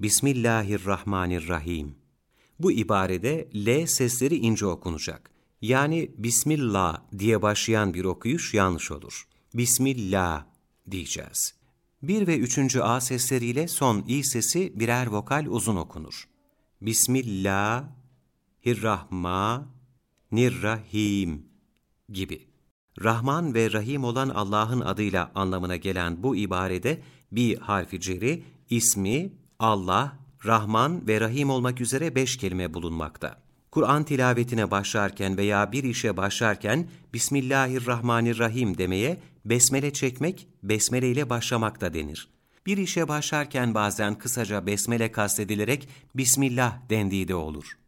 Bismillahirrahmanirrahim. Bu ibarede L sesleri ince okunacak. Yani Bismillah diye başlayan bir okuyuş yanlış olur. Bismillah diyeceğiz. Bir ve üçüncü A sesleriyle son İ sesi birer vokal uzun okunur. Bismillahirrahmanirrahim gibi. Rahman ve Rahim olan Allah'ın adıyla anlamına gelen bu ibarede bir harfi ceri, ismi, Allah, Rahman ve Rahim olmak üzere beş kelime bulunmakta. Kur'an tilavetine başlarken veya bir işe başlarken Bismillahirrahmanirrahim demeye besmele çekmek, besmele ile başlamak da denir. Bir işe başlarken bazen kısaca besmele kastedilerek Bismillah dendiği de olur.